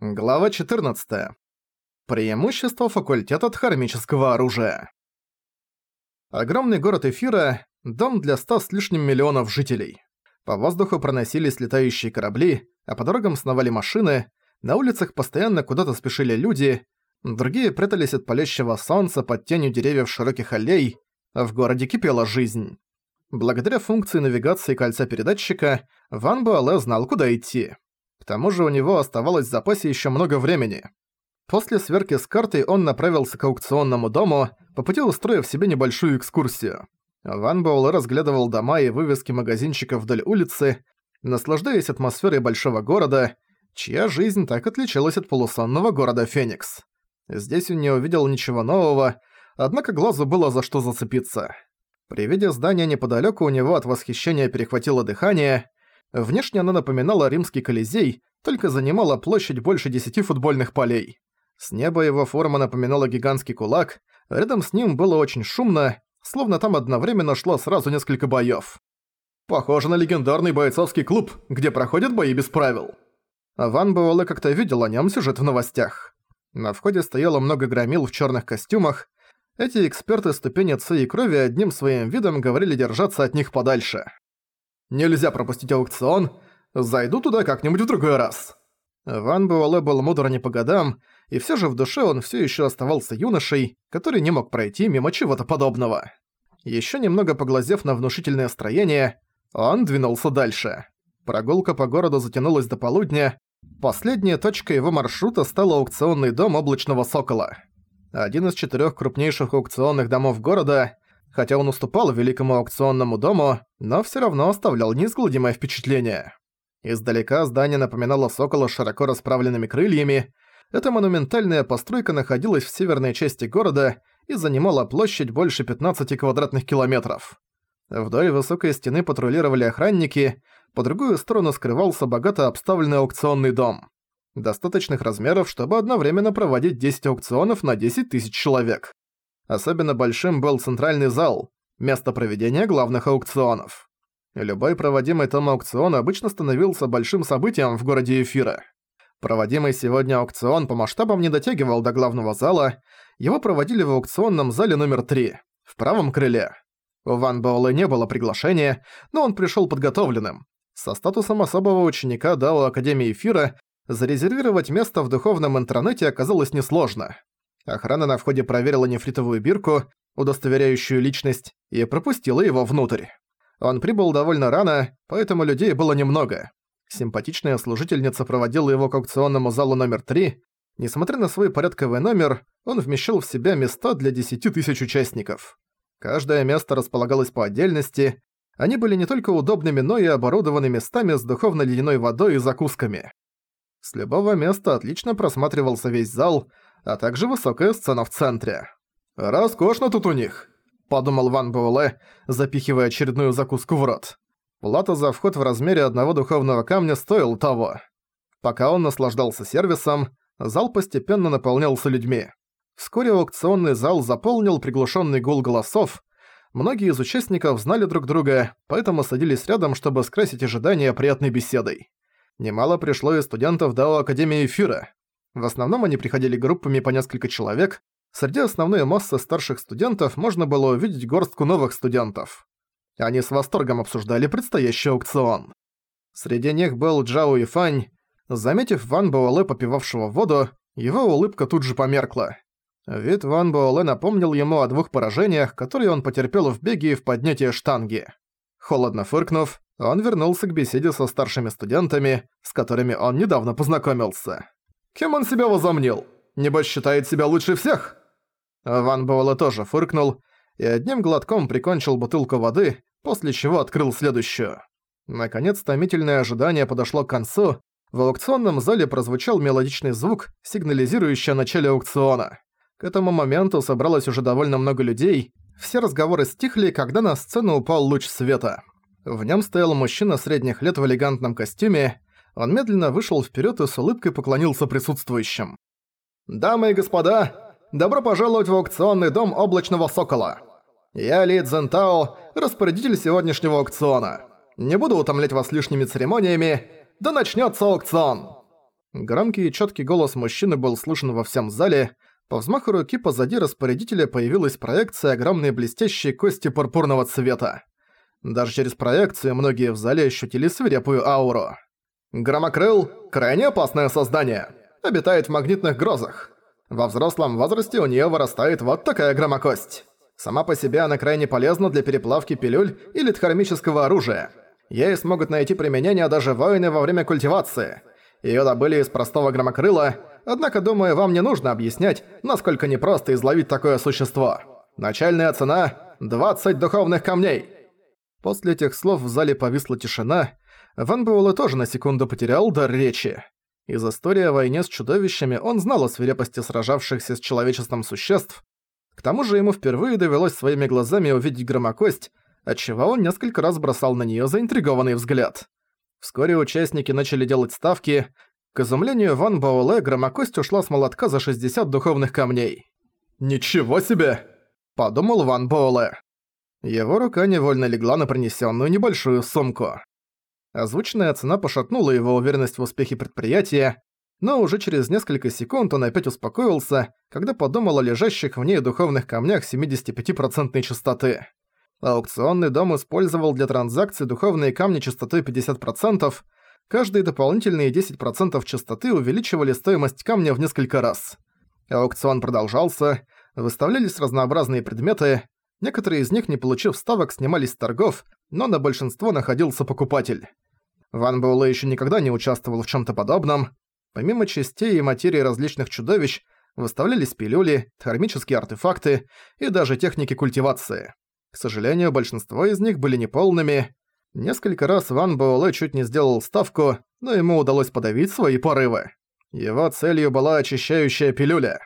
Глава 14. Преимущество факультета хромического оружия. Огромный город Эфира – дом для ста с лишним миллионов жителей. По воздуху проносились летающие корабли, а по дорогам сновали машины, на улицах постоянно куда-то спешили люди, другие прятались от палящего солнца под тенью деревьев широких аллей, в городе кипела жизнь. Благодаря функции навигации кольца передатчика, Ван Буэлэ знал, куда идти. К тому же у него оставалось в запасе еще много времени. После сверки с картой он направился к аукционному дому, по пути устроив себе небольшую экскурсию. Ван Боул разглядывал дома и вывески магазинчиков вдоль улицы, наслаждаясь атмосферой большого города, чья жизнь так отличалась от полусонного города Феникс. Здесь он не увидел ничего нового, однако глазу было за что зацепиться. При виде здания неподалеку у него от восхищения перехватило дыхание, Внешне она напоминала римский колизей, только занимала площадь больше десяти футбольных полей. С неба его форма напоминала гигантский кулак, рядом с ним было очень шумно, словно там одновременно шло сразу несколько боёв. Похоже на легендарный бойцовский клуб, где проходят бои без правил. Ван бывало как-то видел о нём сюжет в новостях. На входе стояло много громил в чёрных костюмах. Эти эксперты ступени Ци и крови одним своим видом говорили держаться от них подальше. Нельзя пропустить аукцион. Зайду туда как-нибудь в другой раз». Ван Буэлэ был мудр не по годам, и все же в душе он все еще оставался юношей, который не мог пройти мимо чего-то подобного. Еще немного поглазев на внушительное строение, он двинулся дальше. Прогулка по городу затянулась до полудня. Последняя точка его маршрута стала аукционный дом Облачного Сокола. Один из четырех крупнейших аукционных домов города, Хотя он уступал великому аукционному дому, но все равно оставлял неизгладимое впечатление. Издалека здание напоминало сокола с широко расправленными крыльями. Эта монументальная постройка находилась в северной части города и занимала площадь больше 15 квадратных километров. Вдоль высокой стены патрулировали охранники, по другую сторону скрывался богато обставленный аукционный дом. Достаточных размеров, чтобы одновременно проводить 10 аукционов на 10 тысяч человек. Особенно большим был центральный зал, место проведения главных аукционов. Любой проводимый там аукцион обычно становился большим событием в городе Эфира. Проводимый сегодня аукцион по масштабам не дотягивал до главного зала, его проводили в аукционном зале номер 3, в правом крыле. У Ван Боулы не было приглашения, но он пришел подготовленным. Со статусом особого ученика Дао Академии Эфира зарезервировать место в духовном интернете оказалось несложно. Охрана на входе проверила нефритовую бирку, удостоверяющую личность, и пропустила его внутрь. Он прибыл довольно рано, поэтому людей было немного. Симпатичная служительница проводила его к аукционному залу номер 3. Несмотря на свой порядковый номер, он вмещал в себя места для 10 тысяч участников. Каждое место располагалось по отдельности. Они были не только удобными, но и оборудованы местами с духовно-ледяной водой и закусками. С любого места отлично просматривался весь зал – а также высокая сцена в центре. «Роскошно тут у них», — подумал Ван Буэлэ, запихивая очередную закуску в рот. Плата за вход в размере одного духовного камня стоила того. Пока он наслаждался сервисом, зал постепенно наполнялся людьми. Вскоре аукционный зал заполнил приглушенный гул голосов. Многие из участников знали друг друга, поэтому садились рядом, чтобы скрасить ожидания приятной беседой. Немало пришло и студентов Дао Академии Эфира. В основном они приходили группами по несколько человек, среди основной массы старших студентов можно было увидеть горстку новых студентов. Они с восторгом обсуждали предстоящий аукцион. Среди них был Джао и Фань. Заметив Ван Буэлэ, попивавшего воду, его улыбка тут же померкла. Вид Ван Буэлэ напомнил ему о двух поражениях, которые он потерпел в беге и в поднятии штанги. Холодно фыркнув, он вернулся к беседе со старшими студентами, с которыми он недавно познакомился. Кем он себя возомнил? Небось считает себя лучше всех?» Ван Буэлэ тоже фыркнул и одним глотком прикончил бутылку воды, после чего открыл следующую. Наконец, томительное ожидание подошло к концу, в аукционном зале прозвучал мелодичный звук, сигнализирующий о начале аукциона. К этому моменту собралось уже довольно много людей, все разговоры стихли, когда на сцену упал луч света. В нем стоял мужчина средних лет в элегантном костюме, он медленно вышел вперед и с улыбкой поклонился присутствующим. «Дамы и господа, добро пожаловать в аукционный дом Облачного Сокола! Я Ли Цзентао, распорядитель сегодняшнего аукциона. Не буду утомлять вас лишними церемониями, да начнется аукцион!» Громкий и четкий голос мужчины был слышен во всем зале, по взмаху руки позади распорядителя появилась проекция огромной блестящей кости пурпурного цвета. Даже через проекцию многие в зале ощутили свирепую ауру. Громокрыл – крайне опасное создание. Обитает в магнитных грозах. Во взрослом возрасте у нее вырастает вот такая громокость. Сама по себе она крайне полезна для переплавки пилюль или тхармического оружия. Ей смогут найти применение даже воины во время культивации. Ее добыли из простого громокрыла, однако, думаю, вам не нужно объяснять, насколько непросто изловить такое существо. Начальная цена – 20 духовных камней. После этих слов в зале повисла тишина, Ван Буэлэ тоже на секунду потерял дар речи. Из истории о войне с чудовищами он знал о свирепости сражавшихся с человечеством существ. К тому же ему впервые довелось своими глазами увидеть громокость, отчего он несколько раз бросал на неё заинтригованный взгляд. Вскоре участники начали делать ставки. К изумлению Ван Баоле громокость ушла с молотка за 60 духовных камней. «Ничего себе!» – подумал Ван Баоле. Его рука невольно легла на принесённую небольшую сумку. Озвученная цена пошатнула его уверенность в успехе предприятия, но уже через несколько секунд он опять успокоился, когда подумал о лежащих в ней духовных камнях 75% частоты. Аукционный дом использовал для транзакций духовные камни частотой 50%, каждые дополнительные 10% частоты увеличивали стоимость камня в несколько раз. Аукцион продолжался, выставлялись разнообразные предметы, некоторые из них, не получив ставок, снимались с торгов, но на большинство находился покупатель. Ван Буэлэ еще никогда не участвовал в чем-то подобном. Помимо частей и материи различных чудовищ, выставлялись пилюли, термические артефакты и даже техники культивации. К сожалению, большинство из них были неполными. Несколько раз Ван Буэлэ чуть не сделал ставку, но ему удалось подавить свои порывы. Его целью была очищающая пилюля.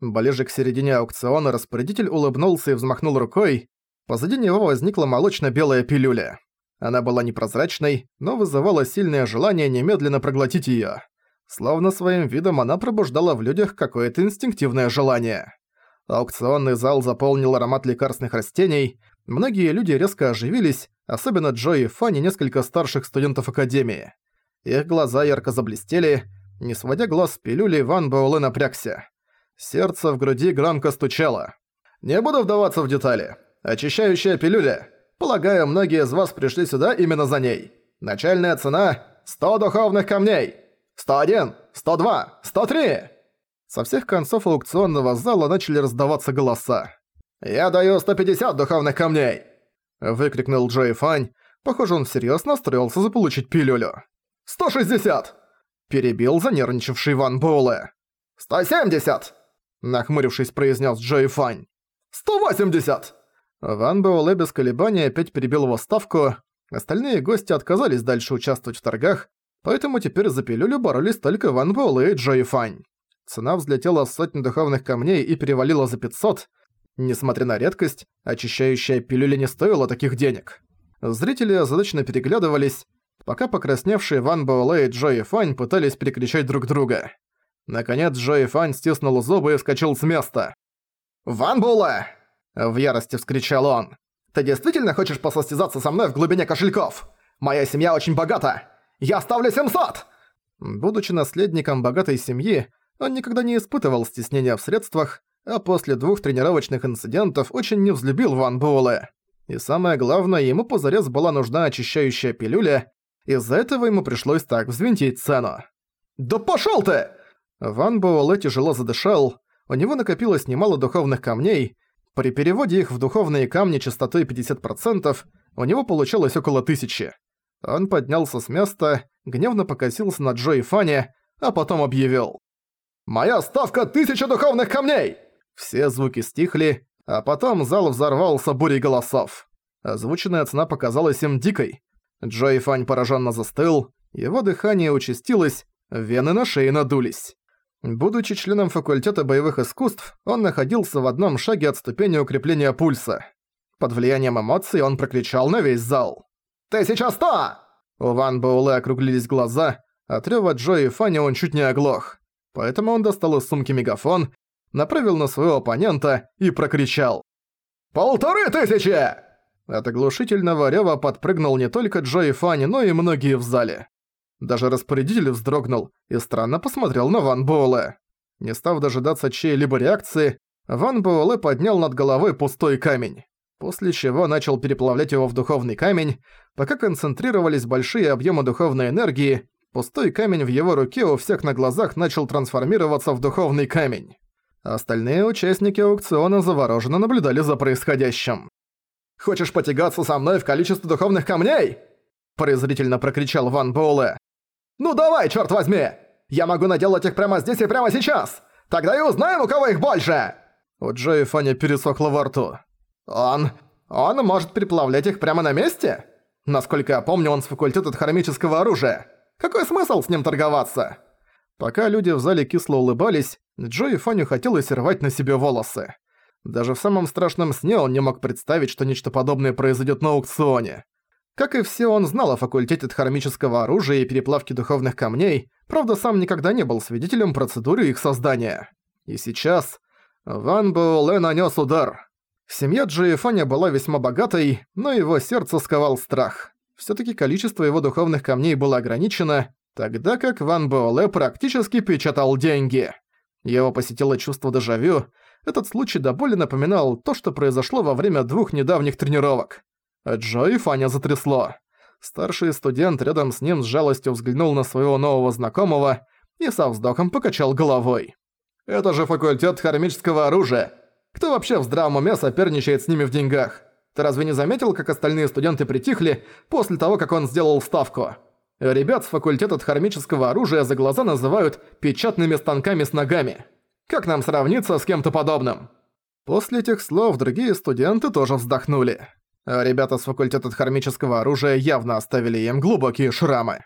Ближе к середине аукциона распорядитель улыбнулся и взмахнул рукой. Позади него возникла молочно-белая пилюля. Она была непрозрачной, но вызывала сильное желание немедленно проглотить её. Словно своим видом она пробуждала в людях какое-то инстинктивное желание. Аукционный зал заполнил аромат лекарственных растений, многие люди резко оживились, особенно Джо и Фанни несколько старших студентов Академии. Их глаза ярко заблестели, не сводя глаз с пилюли, Ван Боулэ напрягся. Сердце в груди громко стучало. «Не буду вдаваться в детали очищающая пилюля. Полагаю, многие из вас пришли сюда именно за ней. Начальная цена – 100 духовных камней. 101, 102, 103!» Со всех концов аукционного зала начали раздаваться голоса. «Я даю 150 духовных камней!» – выкрикнул Джей Фань. Похоже, он всерьёз настроился заполучить пилюлю. «160!» – перебил занервничавший Ван Боуле. «170!» – нахмурившись, произнес Джей Фань. «180!» Ван Буэлэ без колебаний опять перебил его ставку. Остальные гости отказались дальше участвовать в торгах, поэтому теперь за пилюлю боролись только Ван Буэлэ и Джои Фань. Цена взлетела с сотни духовных камней и перевалила за 500. Несмотря на редкость, очищающая пилюля не стоила таких денег. Зрители озадаченно переглядывались, пока покрасневшие Ван Буэлэ и Джои Фань пытались перекричать друг друга. Наконец Джои Фань стиснул зубы и вскочил с места. «Ван Буэлэ!» В ярости вскричал он. «Ты действительно хочешь посостязаться со мной в глубине кошельков? Моя семья очень богата! Я ставлю 700!» Будучи наследником богатой семьи, он никогда не испытывал стеснения в средствах, а после двух тренировочных инцидентов очень не взлюбил Ван Буэлэ. И самое главное, ему позарез была нужна очищающая пилюля, из-за этого ему пришлось так взвинтить цену. «Да пошёл ты!» Ван Буэлэ тяжело задышал, у него накопилось немало духовных камней, при переводе их в духовные камни частотой 50% у него получилось около тысячи. Он поднялся с места, гневно покосился на Джо и Фанни, а потом объявил. «Моя ставка — тысяча духовных камней!» Все звуки стихли, а потом зал взорвался бурей голосов. Озвученная цена показалась им дикой. Джо и Фань пораженно застыл, его дыхание участилось, вены на шее надулись. Будучи членом факультета боевых искусств, он находился в одном шаге от ступени укрепления пульса. Под влиянием эмоций он прокричал на весь зал. "Ты сейчас сто!» У Ван Боуле округлились глаза, а рёва Джо и Фанни он чуть не оглох. Поэтому он достал из сумки мегафон, направил на своего оппонента и прокричал. «Полторы тысячи!» От оглушительного рёва подпрыгнул не только Джо и Фанни, но и многие в зале. Даже распорядитель вздрогнул и странно посмотрел на Ван Буэлэ. Не став дожидаться чьей-либо реакции, Ван Буэлэ поднял над головой пустой камень, после чего начал переплавлять его в духовный камень, пока концентрировались большие объемы духовной энергии, пустой камень в его руке у всех на глазах начал трансформироваться в духовный камень. Остальные участники аукциона завороженно наблюдали за происходящим. «Хочешь потягаться со мной в количестве духовных камней?» презрительно прокричал Ван Боуле. Ну давай, черт возьми! Я могу наделать их прямо здесь и прямо сейчас! Тогда и узнаем, у кого их больше!» У Джо и Фаня пересохло во рту. «Он... он может переплавлять их прямо на месте? Насколько я помню, он с факультета хромического оружия. Какой смысл с ним торговаться?» Пока люди в зале кисло улыбались, Джо и Фаню хотелось рвать на себе волосы. Даже в самом страшном сне он не мог представить, что нечто подобное произойдет на аукционе. Как и все, он знал о факультете дхармического оружия и переплавки духовных камней, правда, сам никогда не был свидетелем процедуры их создания. И сейчас Ван Буэлэ нанес удар. Семья Джиефаня была весьма богатой, но его сердце сковал страх. все таки количество его духовных камней было ограничено, тогда как Ван Буэлэ практически печатал деньги. Его посетило чувство дежавю, этот случай до боли напоминал то, что произошло во время двух недавних тренировок. А Джои Фаня затрясло. Старший студент рядом с ним с жалостью взглянул на своего нового знакомого и со вздохом покачал головой. «Это же факультет хромического оружия! Кто вообще в здравом уме соперничает с ними в деньгах? Ты разве не заметил, как остальные студенты притихли после того, как он сделал ставку? Ребят с факультета хромического оружия за глаза называют «печатными станками с ногами». Как нам сравниться с кем-то подобным?» После этих слов другие студенты тоже вздохнули. Ребята с факультета Хармического оружия явно оставили им глубокие шрамы.